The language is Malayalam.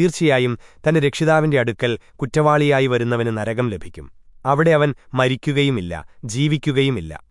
തീർച്ചയായും തന്റെ രക്ഷിതാവിന്റെ അടുക്കൽ കുറ്റവാളിയായി വരുന്നവന് നരകം ലഭിക്കും. അവിടെ അവൻ മരിക്കുകയുമില്ല ജീവിക്കുകയുമില്ല.